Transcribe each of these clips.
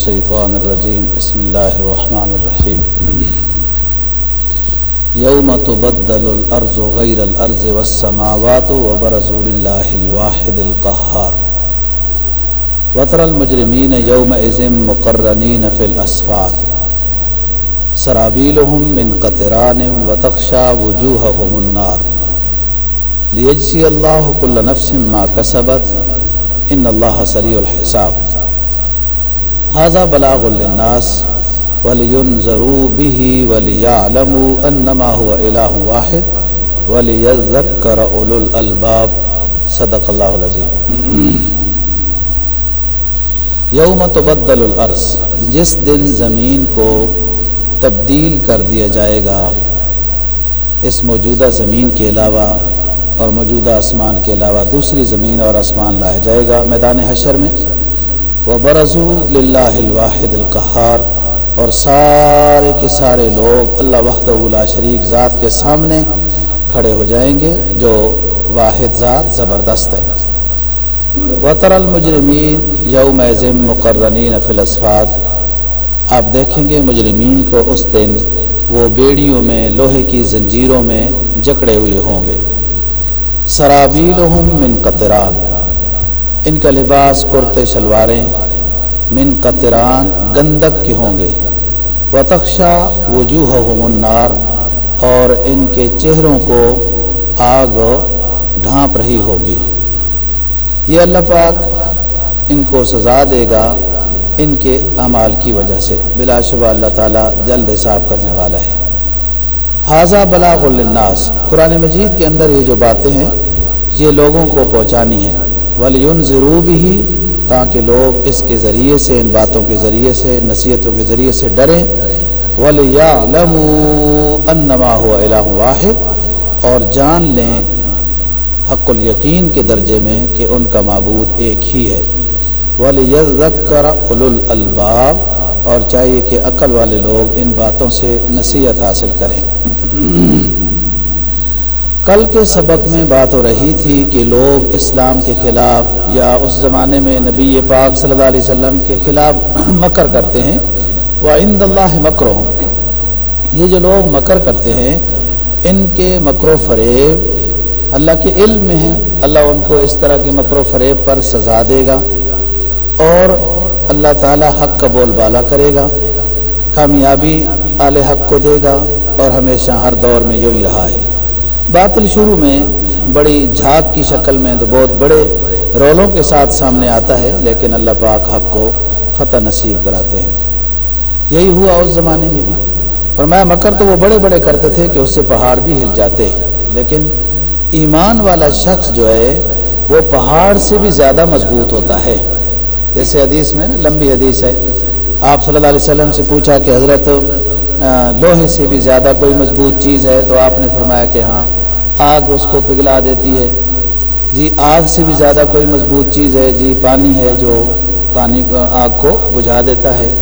الشيطان الرجيم. بسم الله الرحمن الرحيم. يوم تبدل الأرض غير الأرض والسماوات وبرزوا لله الواحد القهار. وترى المجرمين يومئذ مقرنين في الأسفار. سرابيلهم من قطران وتخشى وجوههم النار. ليجزي الله كل نفس ما كسبت. ان اللہ سریع الحساب. هذا بلاغ للناس ولينذروا به وليعلموا انما هو اله واحد وليذكر اولو الالباب صدق اللہ العظیم یوم تبدل الارض جس دن زمین کو تبدیل کر دیا جائے گا، اس موجودہ زمین کے علاوہ اور موجودہ آسمان کے علاوہ دوسری زمین اور آسمان لایا جائے گا میدان حشر میں۔ وہ برضو اللہ الواحد القہار اور سارے کے سارے لوگ اللہ وحد اللہ شریک ذات کے سامنے کھڑے ہو جائیں گے جو واحد ذات زبردست ہے۔ وطر المجرمین یوم مقررین فلسفات آپ دیکھیں گے مجرمین کو اس دن وہ بیڑیوں میں، لوہے کی زنجیروں میں جکڑے ہوئے ہوں گے۔ سرابیلہم من قطران۔ ان کا لباس کرتے شلواریں من قطران گندک کے ہوں گے۔ وتخشا وجوہہم النار اور ان کے چہروں کو آگ ڈھانپ رہی ہوگی۔ یہ اللہ پاک ان کو سزا دے گا ان کے اعمال کی وجہ سے۔ بلا شبہ اللہ تعالیٰ جلد حساب کرنے والا ہے۔ حاضہ بلاغ الناس قرآن مجید کے اندر یہ جو باتیں ہیں، یہ لوگوں کو پہنچانی ہیں۔ ولیون ضرور بھی تاکہ لوگ اس کے ذریعے سے، ان باتوں کے ذریعے سے، نصیحتوں کے ذریعے سے ڈریں۔ ولیٰ انما ہو الہ واحد، اور جان لیں حق الیقین کے درجے میں کہ ان کا معبود ایک ہی ہے۔ ولیذکر اولو الالباب اور چاہیے کہ عقل والے لوگ ان باتوں سے نصیحت حاصل کریں۔ کل کے سبق میں بات ہو رہی تھی کہ لوگ اسلام کے خلاف یا اس زمانے میں نبی پاک صلی اللہ علیہ وسلم کے خلاف مکر کرتے ہیں۔ وہ عند اللہ مکر ہوں یہ جو لوگ مکر کرتے ہیں، ان کے مکر و فریب اللہ کے علم میں ہیں۔ اللہ ان کو اس طرح کے مکر و فریب پر سزا دے گا اور اللہ تعالی حق کا بول بالا کرے گا۔ کامیابی اعلی حق کو دے گا اور ہمیشہ ہر دور میں یوں ہی رہا ہے۔ باطل شروع میں بڑی جھاگ کی شکل میں تو بہت بڑے رولوں کے ساتھ سامنے آتا ہے، لیکن اللہ پاک حق کو فتح نصیب کراتے ہیں۔ یہی ہوا اس زمانے میں بھی۔ فرمایا، مکر تو وہ بڑے بڑے کرتے تھے کہ اس سے پہاڑ بھی ہل جاتے۔ لیکن ایمان والا شخص جو ہے، وہ پہاڑ سے بھی زیادہ مضبوط ہوتا ہے۔ جیسے حدیث میں نا، لمبی حدیث ہے۔ آپ صلی اللہ علیہ وسلم سے پوچھا کہ حضرت لوہے سے بھی زیادہ کوئی مضبوط چیز ہے؟ تو آپ نے فرمایا کہ ہاں آگ اس کو پگھلا دیتی ہے۔ جی آگ سے بھی زیادہ کوئی مضبوط چیز ہے۔ جی پانی ہے جو پانی آگ کو بجھا دیتا ہے۔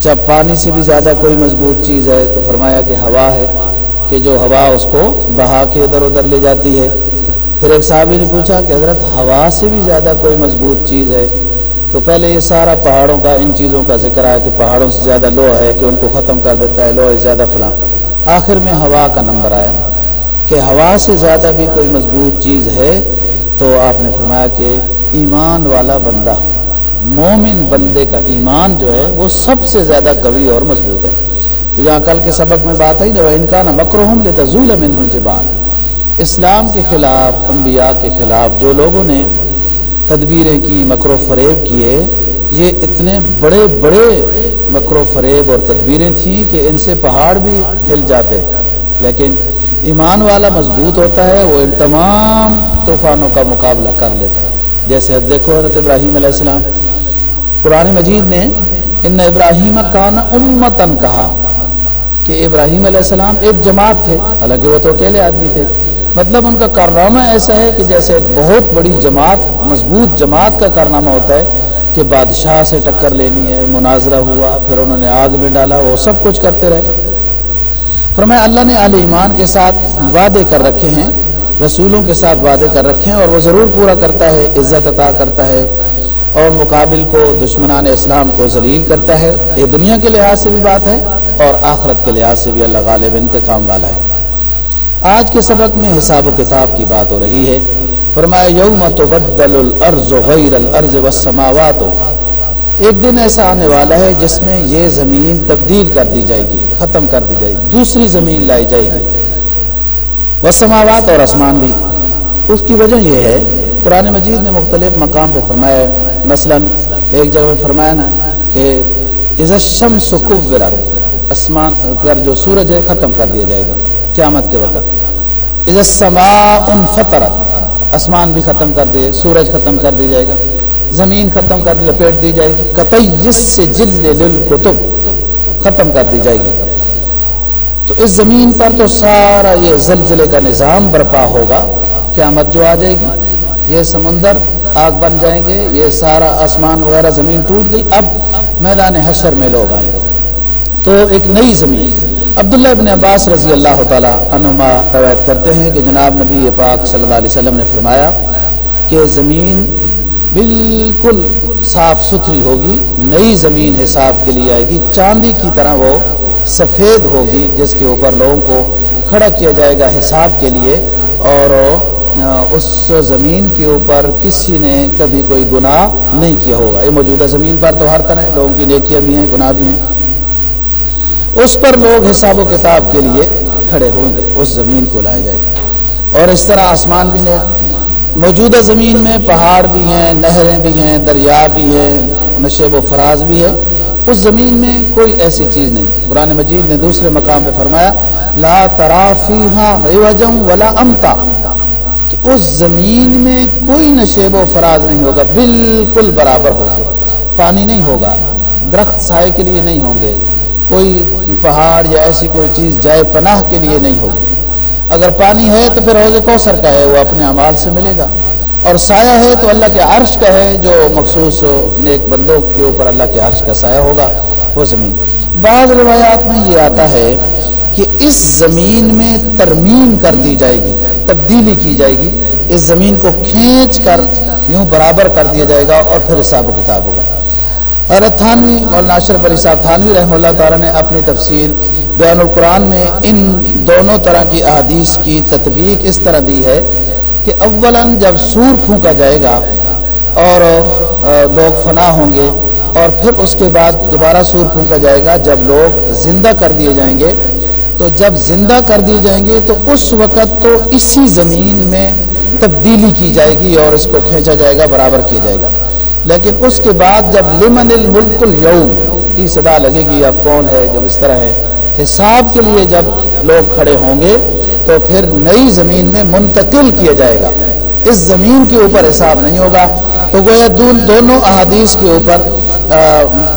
جب پانی سے بھی زیادہ کوئی مضبوط چیز ہے تو فرمایا کہ ہوا ہے کہ جو ہوا اس کو بہا کے ادھر ادھر لے جاتی ہے۔ پھر ایک صحابی نے پوچھا کہ حضرت، ہوا سے بھی زیادہ کوئی مضبوط چیز ہے؟ تو پہلے یہ سارا پہاڑوں کا، ان چیزوں کا ذکر آیا کہ پہاڑوں سے زیادہ لو ہے کہ ان کو ختم کر دیتا ہے لو ہے زیادہ فلاں۔ آخر میں ہوا کا نمبر آیا۔ کہ ہوا سے زیادہ بھی کوئی مضبوط چیز ہے تو آپ نے فرمایا کہ ایمان والا بندہ، مومن بندے کا ایمان جو ہے وہ سب سے زیادہ قوی اور مضبوط ہے۔ تو یہاں کل کے سبق میں بات آئی نا وہ ان کا نا مکرحم لیتا ظول اسلام کے خلاف، انبیاء کے خلاف جو لوگوں نے تدبیریں کی، مکر و فریب کیے، یہ اتنے بڑے بڑے مکر و فریب اور تدبیریں تھیں کہ ان سے پہاڑ بھی ہل جاتے۔ لیکن ایمان والا مضبوط ہوتا ہے، وہ ان تمام طوفانوں کا مقابلہ کر لیتا ہے۔ جیسے دیکھو حضرت ابراہیم علیہ السلام، قرآن مجید نے ان ابراہیم کان امتن کہا کہ ابراہیم علیہ السلام ایک جماعت تھے، حالانکہ وہ تو اکیلے آدمی تھے۔ مطلب ان کا کارنامہ ایسا ہے کہ جیسے ایک بہت بڑی جماعت، مضبوط جماعت کا کارنامہ ہوتا ہے کہ بادشاہ سے ٹکر لینی ہے، مناظرہ ہوا، پھر انہوں نے آگ میں ڈالا، وہ سب کچھ کرتے رہے۔ فرمایا، اللہ نے عال ایمان کے ساتھ وعدے کر رکھے ہیں، رسولوں کے ساتھ وعدے کر رکھے ہیں، اور وہ ضرور پورا کرتا ہے، عزت عطا کرتا ہے، اور مقابل کو، دشمنان اسلام کو ذلیل کرتا ہے۔ یہ دنیا کے لحاظ سے بھی بات ہے، اور آخرت کے لحاظ سے بھی اللہ غالب انتقام والا ہے۔ آج کے سبق میں حساب و کتاب کی بات ہو رہی ہے۔ فرمایا، یوم تبدل الارض غیر الارض والسماوات ایک دن ایسا آنے والا ہے جس میں یہ زمین تبدیل کر دی جائے گی، ختم کر دی جائے گی، دوسری زمین لائی جائے گی۔ والسماوات اور آسمان بھی۔ اس کی وجہ یہ ہے، قرآن مجید نے مختلف مقام پہ فرمایا ہے۔ مثلا، ایک جگہ میں فرمایا نا کہ الشمس کورت آسمان پر جو سورج ہے، ختم کر دیا جائے گا۔ قیامت کے وقت۔ السماء فطرت آسمان بھی ختم کر دیے، سورج ختم کر دیا جائے گا۔ زمین ختم کر لپیٹ دی جائے گی۔ قطعی سے جل للکتب ختم کر دی جائے گی۔ تو اس زمین پر تو سارا یہ زلزلے کا نظام برپا ہوگا۔ قیامت جو آ جائے گی، یہ سمندر آگ بن جائیں گے، یہ سارا آسمان وغیرہ زمین ٹوٹ گئی۔ اب میدان حشر میں لوگ آئیں گے۔ تو ایک نئی زمین۔ عبداللہ ابن عباس رضی اللہ تعالیٰ عنما روایت کرتے ہیں کہ جناب نبی پاک صلی اللہ علیہ وسلم نے فرمایا کہ زمین بالکل صاف ستھری ہوگی، نئی زمین حساب کے لیے آئے گی، چاندی کی طرح وہ سفید ہوگی، جس کے اوپر لوگوں کو کھڑا کیا جائے گا حساب کے لیے، اور اس زمین کے اوپر کسی نے کبھی کوئی گناہ نہیں کیا ہوگا۔ یہ موجودہ زمین پر تو ہر طرح لوگوں کی نیکیاں بھی ہیں، گناہ بھی ہیں۔ اس پر لوگ حساب و کتاب کے لیے کھڑے ہوں گے، اس زمین کو لائے جائے گا۔ اور اس طرح آسمان بھی نیا۔ موجودہ زمین میں پہاڑ بھی ہیں، نہریں بھی ہیں، دریا بھی ہیں، نشیب و فراز بھی ہے اس زمین میں کوئی ایسی چیز نہیں۔ قرآن مجید نے دوسرے مقام پہ فرمایا، لا ترافی ولا امتا۔ کہ اس زمین میں کوئی نشیب و فراز نہیں ہوگا، بالکل برابر ہوگا۔ پانی نہیں ہوگا، درخت سائے کے لیے نہیں ہوں گے۔ کوئی پہاڑ یا ایسی کوئی چیز جائے پناہ کے لیے نہیں ہوگی۔ اگر پانی ہے تو پھر حوض کوثر کا ہے، وہ اپنے اعمال سے ملے گا۔ اور سایہ ہے تو اللہ کے عرش کا ہے، جو مخصوص نیک بندوں کے اوپر اللہ کے عرش کا سایہ ہوگا، وہ زمین۔ بعض روایات میں یہ آتا ہے کہ اس زمین میں ترمیم کر دی جائے گی، تبدیلی کی جائے گی۔ اس زمین کو کھینچ کر یوں برابر کر دیا جائے گا اور پھر حساب و کتاب ہوگا۔ حضرت تھانوی، مولانا اشرف علی صاحب تھانوی رحمہ اللہ تعالیٰ نے اپنی تفسیر بیان القرآن میں ان دونوں طرح کی احادیث کی تطبیق اس طرح دی ہے کہ اولا جب سور پھونکا جائے گا اور لوگ فنا ہوں گے اور پھر اس کے بعد دوبارہ سور پھونکا جائے گا جب لوگ زندہ کر دیے جائیں گے، تو جب زندہ کر دیے جائیں گے تو اس وقت تو اسی زمین میں تبدیلی کی جائے گی اور اس کو کھینچا جائے گا، برابر کیا جائے گا۔ لیکن اس کے بعد جب لمن الملک اليوم کی صدا لگے گی اب کون ہے، جب اس طرح ہے۔ حساب کے لیے جب لوگ کھڑے ہوں گے تو پھر نئی زمین میں منتقل کیا جائے گا۔ اس زمین کے اوپر حساب نہیں ہوگا۔ تو گویا دونوں احادیث کے اوپر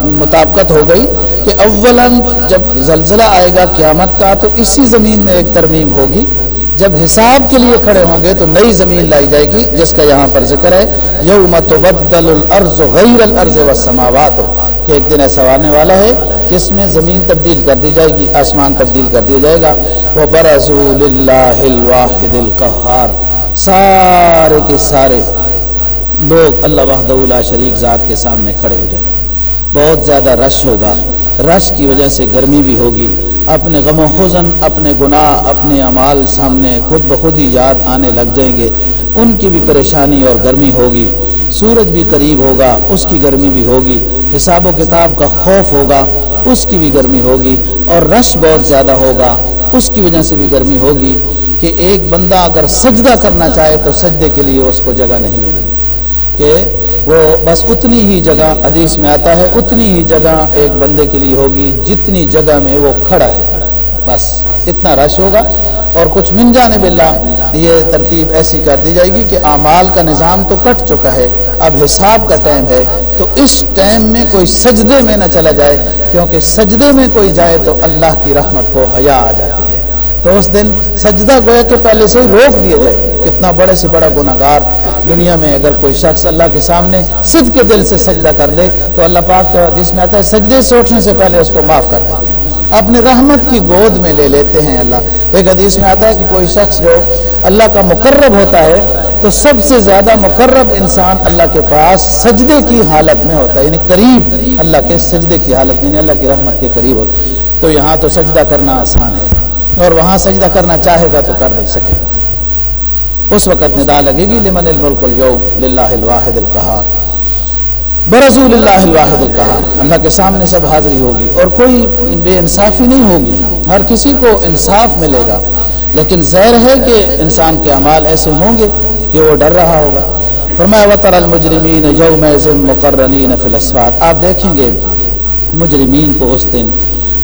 مطابقت ہو گئی کہ اولا جب زلزلہ آئے گا قیامت کا تو اسی زمین میں ایک ترمیم ہوگی۔ جب حساب کے لیے کھڑے ہوں گے تو نئی زمین لائی جائے گی، جس کا یہاں پر ذکر ہے، یوم تبدل الارض غیر الارض والسماوات۔ کہ ایک دن ایسا آنے والا ہے کہ اس میں زمین تبدیل کر دی جائے گی، آسمان تبدیل کر دیا جائے گا۔ وہ برضو للہ الواحد القہار سارے کے سارے لوگ اللہ وحدہ اللہ شریک ذات کے سامنے کھڑے ہو جائیں۔ بہت زیادہ رش ہوگا۔ رش کی وجہ سے گرمی بھی ہوگی۔ اپنے غم و حزن، اپنے گناہ، اپنے اعمال سامنے خود بخود ہی یاد آنے لگ جائیں گے۔ ان کی بھی پریشانی اور گرمی ہوگی۔ سورج بھی قریب ہوگا، اس کی گرمی بھی ہوگی۔ حساب و کتاب کا خوف ہوگا۔ اس کی بھی گرمی ہوگی اور رش بہت زیادہ ہوگا۔ اس کی وجہ سے بھی گرمی ہوگی کہ ایک بندہ اگر سجدہ کرنا چاہے تو سجدے کے لیے اس کو جگہ نہیں ملے۔ کہ وہ بس اتنی ہی جگہ حدیث میں آتا ہے، اتنی ہی جگہ ایک بندے کے لیے ہوگی جتنی جگہ میں وہ کھڑا ہے۔ بس اتنا رش ہوگا۔ اور کچھ من جانے بلا یہ ترتیب ایسی کر دی جائے گی کہ اعمال کا نظام تو کٹ چکا ہے۔ اب حساب کا ٹائم ہے تو اس ٹائم میں کوئی سجدے میں نہ چلا جائے، کیونکہ سجدے میں کوئی جائے تو اللہ کی رحمت کو حیا آ جاتی ہے۔ تو اس دن سجدہ گویا کہ پہلے سے ہی روک دیا جائے کتنا بڑے سے بڑا گناہ گار دنیا میں اگر کوئی شخص اللہ کے سامنے صرف کے دل سے سجدہ کر دے، تو اللہ پاک کے حدیث میں آتا ہے، سجدے سے اٹھنے سے پہلے اس کو معاف کر دیتے ہیں۔ اپنے رحمت کی گود میں لے لیتے ہیں اللہ۔ ایک حدیث میں آتا ہے کہ کوئی شخص جو اللہ کا مقرب ہوتا ہے تو سب سے زیادہ مقرب انسان اللہ کے پاس سجدے کی حالت میں ہوتا ہے یعنی قریب اللہ کے سجدے کی حالت میں یعنی اللہ کی رحمت کے قریب ہو تو یہاں تو سجدہ کرنا آسان ہے، اور وہاں سجدہ کرنا چاہے گا تو کر نہیں سکے گا۔ اس وقت ندا لگے گی، لمن الملک اليوم للہ الواحد القہار۔ برضول اللہ الواحد القہار۔ اللہ کے سامنے سب حاضری ہوگی، اور کوئی بے انصافی نہیں ہوگی۔ ہر کسی کو انصاف ملے گا۔ لیکن زہر ہے کہ انسان کے اعمال ایسے ہوں گے۔ کہ وہ ڈر رہا ہوگا۔ فرمایا وطر المجرمین یوم مقررین فی آپ دیکھیں گے مجرمین کو اس دن،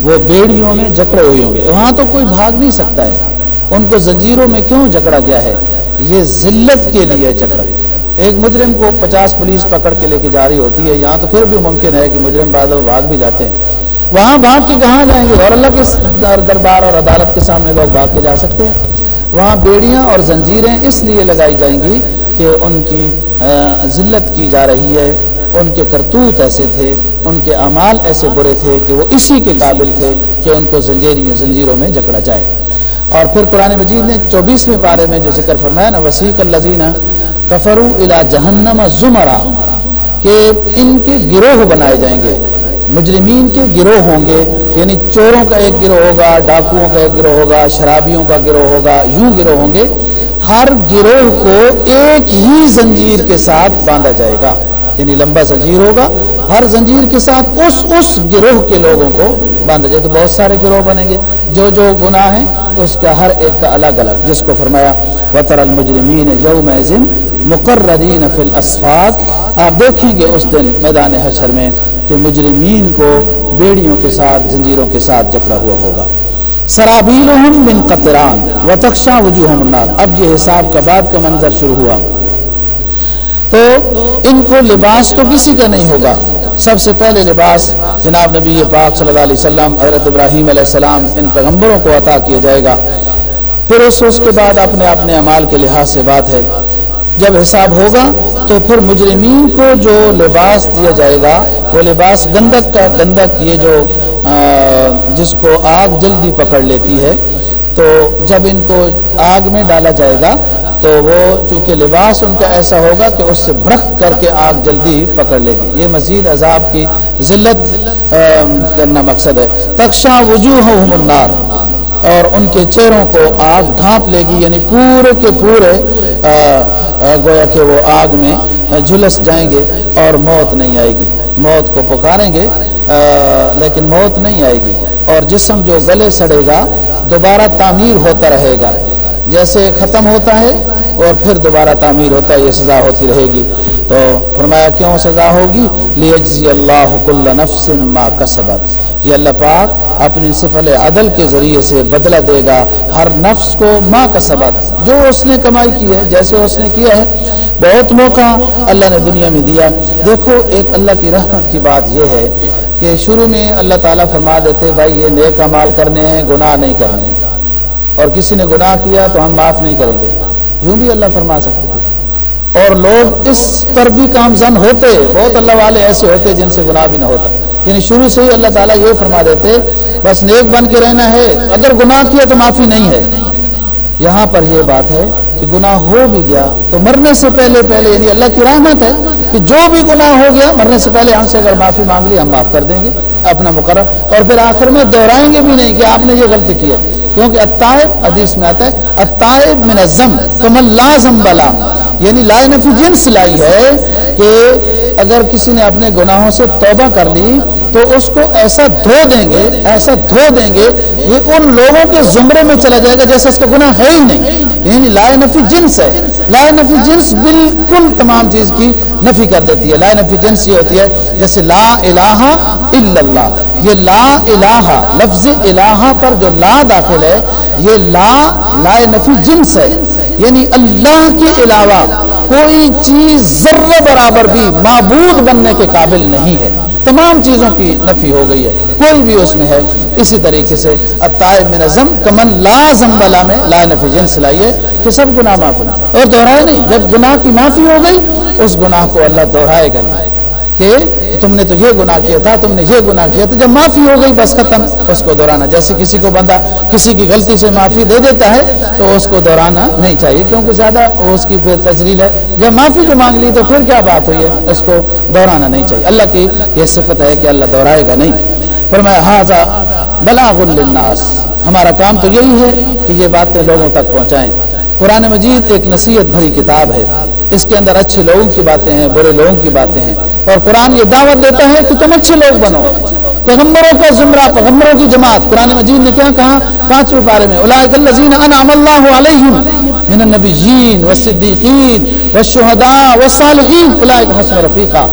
وہ بیڑیوں میں جکڑے ہوئے ہوں گے۔ وہاں تو کوئی بھاگ نہیں سکتا ہے۔ ان کو زنجیروں میں کیوں جکڑا گیا ہے؟ یہ ذلت کے لیے جکڑا۔ ایک مجرم کو پچاس پولیس پکڑ کے لے کے جاری ہوتی ہے، یہاں تو پھر بھی ممکن ہے کہ مجرم بعد بھاگ بھی جاتے ہیں۔ وہاں بھاگ کے کہاں جائیں گے؟ اور اللہ کے دربار اور عدالت کے سامنے لوگ بھاگ کے جا سکتے ہیں۔ وہاں بیڑیاں اور زنجیریں اس لیے لگائی جائیں گی کہ ان کی ذلت کی جا رہی ہے۔ ان کے کرتوت ایسے تھے، ان کے اعمال ایسے برے تھے کہ وہ اسی کے قابل تھے کہ ان کو زنجیری، زنجیروں میں جکڑا جائے۔ اور پھر قرآن مجید نے چوبیسویں پارے میں جو ذکر فرمایا، نا، وسیق الزین کفرو الا جہنم زمرا، کہ ان کے گروہ بنائے جائیں گے، مجرمین کے گروہ ہوں گے یعنی چوروں کا ایک گروہ ہوگا، ڈاکوؤں کا ایک گروہ ہوگا، شرابیوں کا گروہ ہوگا، یوں گروہ ہوں گے، ہر گروہ کو ایک ہی زنجیر کے ساتھ باندھا جائے گا۔ یعنی لمبا زنجیر ہوگا، ہر زنجیر کے ساتھ اس اس گروہ کے لوگوں کو باندھا جائے تو بہت سارے گروہ بنیں گے۔ جو جو گناہ ہیں، اس کا ہر ایک کا الگ الگ۔ جس کو فرمایا وطر المجرمین یوم مقررین فی الاسفات آپ دیکھیں گے اس دن میدان حشر میں کہ مجرمین کو بیڑیوں کے ساتھ زنجیروں کے ساتھ جکڑا ہوا ہوگا۔ سرابیلہم من قطران وتخشا وجوہم النار۔ اب یہ حساب کا بعد کا منظر شروع ہوا۔ تو ان کو لباس تو کسی کا نہیں ہوگا۔ سب سے پہلے لباس جناب نبی پاک صلی اللہ علیہ وسلم، حضرت ابراہیم علیہ السلام، ان پیغمبروں کو عطا کیا جائے گا۔ پھر اس اس کے بعد اپنے اپنے اعمال کے لحاظ سے بات ہے۔ جب حساب ہوگا تو پھر مجرمین کو جو لباس دیا جائے گا، وہ لباس گندک کا گندک یہ جو جس کو آگ جلدی پکڑ لیتی ہے، تو جب ان کو آگ میں ڈالا جائے گا، تو وہ چونکہ لباس ان کا ایسا ہوگا کہ اس سے بھڑک کر کے آگ جلدی پکڑ لے گی۔ یہ مزید عذاب کی ذلت کرنا مقصد ہے۔ تقشا وجوہ النار، اور ان کے چہروں کو آگ ڈھانپ لے گی یعنی پورے کے پورے گویا کہ وہ آگ میں جھلس جائیں گے اور موت نہیں آئے گی۔ موت کو پکاریں گے لیکن موت نہیں آئے گی۔ اور جسم جو گلے سڑے گا، دوبارہ تعمیر ہوتا رہے گا۔ جیسے ختم ہوتا ہے اور پھر دوبارہ تعمیر ہوتا ہے، یہ سزا ہوتی رہے گی۔ تو فرمایا، کیوں سزا ہوگی؟ لیجزی اللہ کل نفس ما کسبت۔ یہ اللہ پاک اپنی صفل عدل کے ذریعے سے بدلہ دے گا۔ ہر نفس کو ما کسبت جو اس نے کمائی کی ہے، جیسے اس نے کیا ہے، بہت موقع اللہ نے دنیا میں دیا۔ دیکھو، ایک اللہ کی رحمت کی بات یہ ہے کہ شروع میں اللہ تعالیٰ فرما دیتے، بھائی، یہ نیک مال کرنے ہیں، گناہ نہیں کرنے ہیں۔ اور کسی نے گناہ کیا تو ہم معاف نہیں کریں گے۔ یوں بھی اللہ فرما سکتے تھے۔ اور لوگ اس پر بھی کامزن ہوتے، بہت اللہ والے ایسے ہوتے جن سے گناہ بھی نہ ہوتا۔ یعنی شروع سے ہی اللہ تعالیٰ یہ فرما دیتے، بس نیک بن کے رہنا ہے، اگر گناہ کیا تو معافی نہیں ہے۔ یہاں پر یہ بات ہے کہ گناہ ہو بھی گیا تو مرنے سے پہلے پہلے یعنی اللہ کی رحمت ہے کہ جو بھی گناہ ہو گیا، مرنے سے پہلے ہم سے اگر معافی مانگ لی، ہم معاف کر دیں گے اپنا مقرر۔ اور پھر آخر میں دہرائیں گے بھی نہیں کہ آپ نے یہ غلطی کی ہے۔ کیونکہ اتائب حدیث میں آتا ہے اتائب من الزم کمل لازم بلا۔ یعنی لائے نفی جنس لائی ہے کہ اگر کسی نے اپنے گناہوں سے توبہ کر لی تو اس کو ایسا دھو دیں گے، ایسا دھو دیں گے یہ ان لوگوں کے زمرے میں چلا جائے گا جیسے اس کا گناہ ہے ہی نہیں۔ یعنی لائے نفی جنس ہے۔ لائے نفی جنس بالکل تمام چیز کی نفی کر دیتی ہے۔ لائے نفی جنس یہ ہوتی ہے جیسے لا الہ الا اللہ۔ یہ لا الہ، لفظ الہ پر جو لا داخل ہے، یہ لا لائے نفی جنس ہے۔ یعنی اللہ کے علاوہ کوئی چیز ذرہ برابر بھی معبود بننے کے قابل نہیں ہے۔ تمام چیزوں کی نفی ہو گئی ہے۔ کوئی بھی اس میں ہے۔ اسی طریقے سے اتائب میں نظم کمن لازم بلا میں لا نفی جنس لائیے کہ سب گناہ معاف اور دہرائے نہیں، جب گناہ کی معافی ہو گئی، اس گناہ کو اللہ دہرائے گا۔ نہیں کہ تم نے تو یہ گناہ کیا تھا، تم نے یہ گناہ کیا تھا۔ جب معافی ہو گئی، بس ختم۔ اس کو دہرانا جیسے کسی کو بندہ کسی کی غلطی سے معافی دے دیتا ہے، تو اس کو دہرانا نہیں چاہیے، کیونکہ زیادہ اس کی پھر تجریل ہے۔ جب معافی جو مانگ لی، تو پھر کیا بات ہوئی ہے؟ اس کو دہرانا نہیں چاہیے۔ اللہ کی یہ صفت ہے کہ اللہ دہرائے گا نہیں۔ فرمایا حاضہ بلاغ للناس ہمارا کام تو یہی ہے کہ یہ باتیں لوگوں تک پہنچائیں۔ قرآن مجید ایک نصیحت بھری کتاب ہے۔ اس کے اندر اچھے لوگوں کی باتیں ہیں، برے لوگوں کی باتیں ہیں۔ اور قرآن یہ دعوت دیتا ہے کہ تم اچھے لوگ بنو۔ پیغمبروں کا زمرہ، پیغمبروں کی جماعت۔ قرآن مجید نے کیا کہا؟ پانچویں پارے میں اولئک الذین انعم اللہ علیہم من النبیین والصدیقین والشہداء والصالحین اولئک حسن رفیقہ۔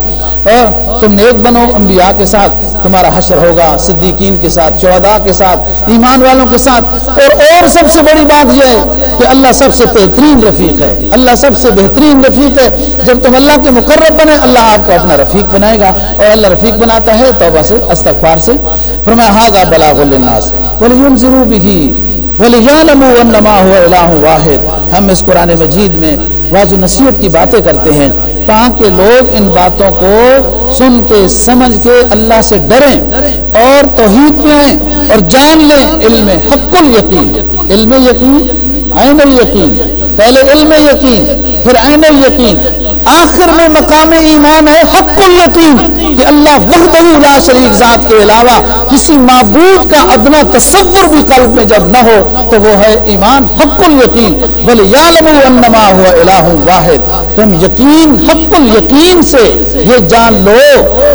اور تم نیک بنو انبیاء کے ساتھ، تمہارا حشر ہوگا، صدیقین کے ساتھ، شہداء کے ساتھ، ایمان والوں کے ساتھ۔ اور اور سب سے بڑی بات یہ ہے کہ اللہ سب سے بہترین رفیق ہے۔ اللہ سب سے بہترین رفیق ہے۔ جب تم اللہ کے مقرب بنے، اللہ آپ کو اپنا رفیق بنائے گا۔ اور اللہ رفیق بناتا ہے توبہ سے، استغفار سے۔ فرمایا، ہاذا بلاغ للناس۔ ولینذروا به۔ وليعلموا انما هو اله واحد۔ ہم اس قرآن مجید میں واضح نصیحت کی باتیں کرتے ہیں۔ تاکہ لوگ ان باتوں کو سن کے، سمجھ کے اللہ سے ڈریں اور توحید پہ آئیں اور جان لیں۔ علم حق الیقین۔ علم یقین عین الیقین، پہلے علم یقین، پھر عین الیقین۔ آخر میں مقام ایمان ہے حق الیقین، کہ اللہ وحدہ لا شریک ذات کے علاوہ کسی معبود کا ادنا تصور بھی قلب میں جب نہ ہو، تو وہ ہے ایمان حق الیقین۔ بل یعلم انما هو الہ واحد۔ تم یقین، حق الیقین سے یہ جان لو،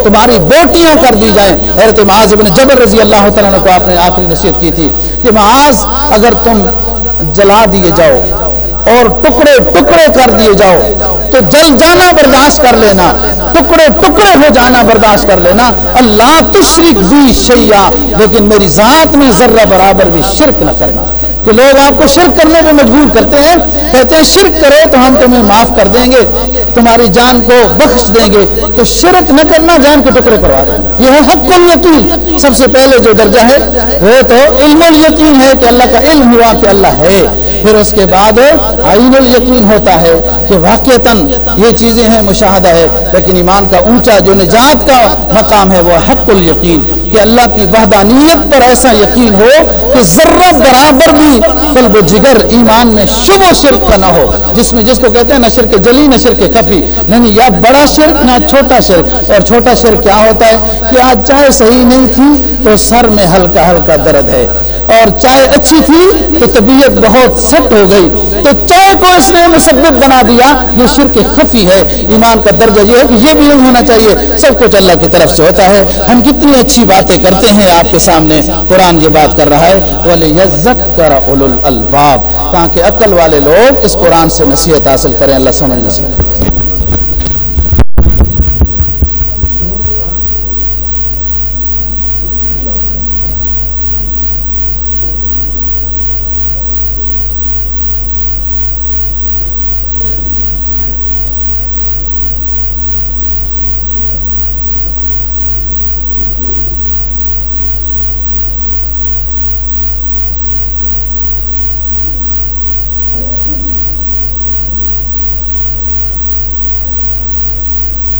تمہاری بوٹیاں کر دی جائیں۔ حضرت معاذ بن جبر رضی اللہ تعالیٰ کو آپ نے آخری نصیحت کی تھی کہ معاذ، اگر تم جلا دیے جاؤ اور ٹکڑے ٹکڑے کر دیے جاؤ تو جل جانا برداشت کر لینا، ٹکڑے ٹکڑے ہو جانا برداشت کر لینا۔ اللہ تشرک بھی شیا لیکن میری ذات میں ذرہ برابر بھی شرک نہ کرنا۔ کہ لوگ آپ کو شرک کرنے پہ مجبور کرتے ہیں، کہتے ہیں شرک کرو تو ہم تمہیں معاف کر دیں گے، تمہاری جان کو بخش دیں گے، تو شرک نہ کرنا جان کے ٹکڑے کروا دیں یہ ہے حق الیقین سب سے پہلے جو درجہ ہے، وہ تو علم الیقین ہے کہ اللہ کا علم ہوا کہ اللہ ہے۔ پھر اس کے بعد آئین الیقین ہوتا ہے کہ واقعتاً یہ چیزیں ہیں، مشاہدہ ہے، لیکن ایمان کا اونچا جو نجات کا مقام ہے، وہ حق الیقین۔ کہ اللہ کی وحدانیت پر ایسا یقین ہو کہ ذرہ برابر بھی قلب و جگر ایمان میں شب و شرک کا نہ ہو۔ جس میں جس کو کہتے ہیں نہ شرک جلی، نہ شرک خفی نہیں یعنی یا بڑا شرک نہ چھوٹا شرک۔ اور چھوٹا شرک کیا ہوتا ہے کہ آج چائے صحیح نہیں تھی تو سر میں ہلکا ہلکا درد ہے۔ اور چائے اچھی تھی تو طبیعت بہت سٹ ہو گئی۔ تو چائے کو اس نے مسبب بنا دیا۔ یہ شرک خفی ہے۔ ایمان کا درجہ یہ ہے کہ یہ بھی نہیں ہونا چاہیے۔ سب کچھ اللہ کی طرف سے ہوتا ہے۔ ہم کتنی اچھی باتیں کرتے ہیں آپ کے سامنے۔ قرآن یہ بات کر رہا ہے الباب تاکہ عقل والے لوگ اس قرآن سے نصیحت حاصل کریں۔ اللہ سمجھ نصیحت